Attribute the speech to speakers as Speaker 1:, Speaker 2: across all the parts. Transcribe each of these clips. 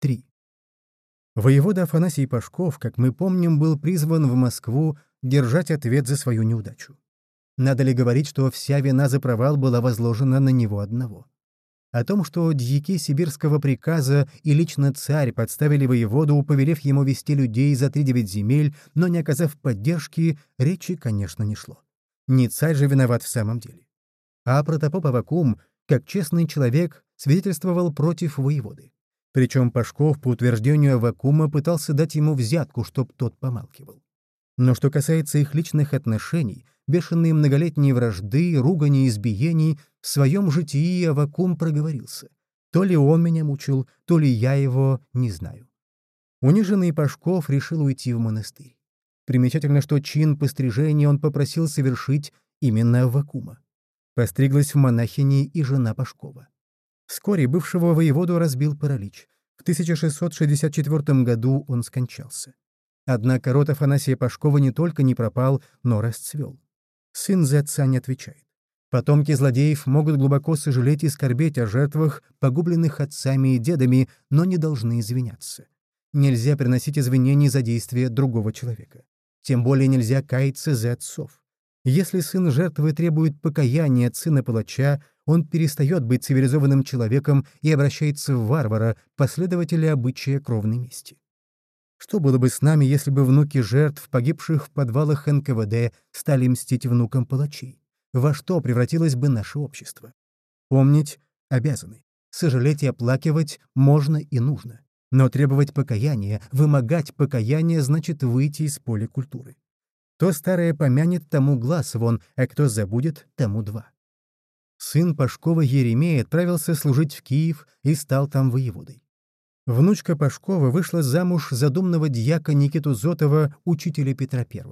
Speaker 1: 3. Воевода Афанасий Пашков, как мы помним, был призван в Москву держать ответ за свою неудачу. Надо ли говорить, что вся вина за провал была возложена на него одного? О том, что дьяки сибирского приказа и лично царь подставили воеводу, повелев ему вести людей за тридевять земель, но не оказав поддержки, речи, конечно, не шло. Не царь же виноват в самом деле. А протопоп Авакум, как честный человек, свидетельствовал против воеводы. Причем Пашков, по утверждению Авакума, пытался дать ему взятку, чтоб тот помалкивал. Но что касается их личных отношений, бешеные многолетние вражды, ругани избиений, в своем житии Авакум проговорился. То ли он меня мучил, то ли я его, не знаю. Униженный Пашков решил уйти в монастырь. Примечательно, что чин пострижения он попросил совершить именно Авакума. Постриглась в монахини и жена Пашкова. Вскоре бывшего воеводу разбил паралич. В 1664 году он скончался. Однако род Афанасия Пашкова не только не пропал, но расцвел. Сын за не отвечает. Потомки злодеев могут глубоко сожалеть и скорбеть о жертвах, погубленных отцами и дедами, но не должны извиняться. Нельзя приносить извинения за действия другого человека. Тем более нельзя каяться за отцов. Если сын жертвы требует покаяния от сына палача, он перестает быть цивилизованным человеком и обращается в варвара, последователя обычая кровной мести. Что было бы с нами, если бы внуки жертв, погибших в подвалах НКВД, стали мстить внукам палачей? Во что превратилось бы наше общество? Помнить обязаны. Сожалеть и оплакивать можно и нужно. Но требовать покаяния, вымогать покаяния значит выйти из поля культуры. То старое помянет, тому глаз вон, а кто забудет, тому два. Сын Пашкова Еремей отправился служить в Киев и стал там воеводой. Внучка Пашкова вышла замуж за думного дьяка Никиту Зотова, учителя Петра I.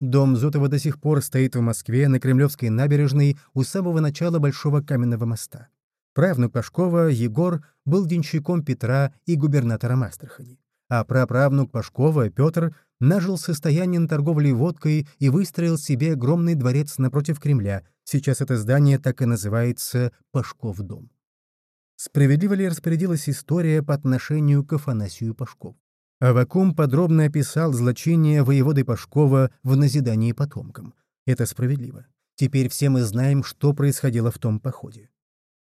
Speaker 1: Дом Зотова до сих пор стоит в Москве на Кремлевской набережной у самого начала Большого каменного моста. Правнук Пашкова, Егор, был денщиком Петра и губернатором Астрахани. А праправнук Пашкова, Петр, нажил состояние на торговле водкой и выстроил себе огромный дворец напротив Кремля. Сейчас это здание так и называется Пашков дом. Справедливо ли распорядилась история по отношению к Афанасию Пашкову? Авакум подробно описал злочение воеводы Пашкова в назидании потомкам. Это справедливо. Теперь все мы знаем, что происходило в том походе.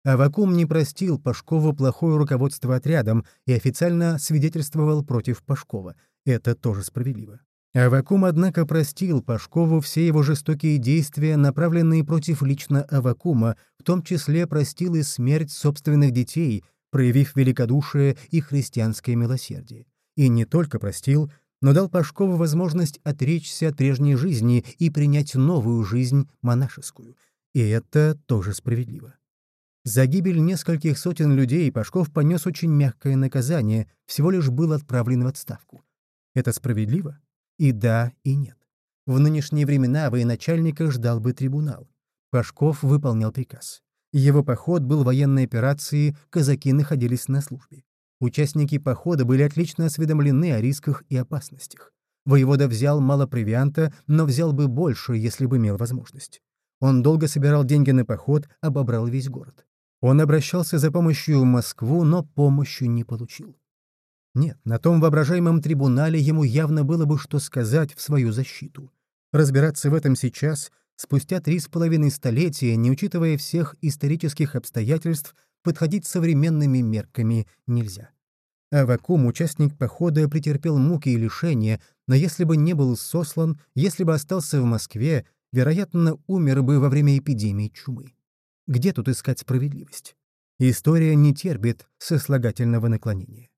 Speaker 1: Авакум не простил Пашкову плохое руководство отрядом и официально свидетельствовал против Пашкова. Это тоже справедливо. Авакум, однако, простил Пашкову все его жестокие действия, направленные против лично Авакума, в том числе простил и смерть собственных детей, проявив великодушие и христианское милосердие. И не только простил, но дал Пашкову возможность отречься от прежней жизни и принять новую жизнь, монашескую. И это тоже справедливо. За гибель нескольких сотен людей Пашков понес очень мягкое наказание, всего лишь был отправлен в отставку. Это справедливо? И да, и нет. В нынешние времена военачальника ждал бы трибунал. Пашков выполнял приказ. Его поход был военной операцией, казаки находились на службе. Участники похода были отлично осведомлены о рисках и опасностях. Воевода взял мало провианта, но взял бы больше, если бы имел возможность. Он долго собирал деньги на поход, обобрал весь город. Он обращался за помощью в Москву, но помощи не получил. Нет, на том воображаемом трибунале ему явно было бы что сказать в свою защиту. Разбираться в этом сейчас, спустя три с половиной столетия, не учитывая всех исторических обстоятельств, подходить современными мерками нельзя. Авакум, участник похода, претерпел муки и лишения, но если бы не был сослан, если бы остался в Москве, вероятно, умер бы во время эпидемии чумы. Где тут искать справедливость? История не терпит сослагательного наклонения.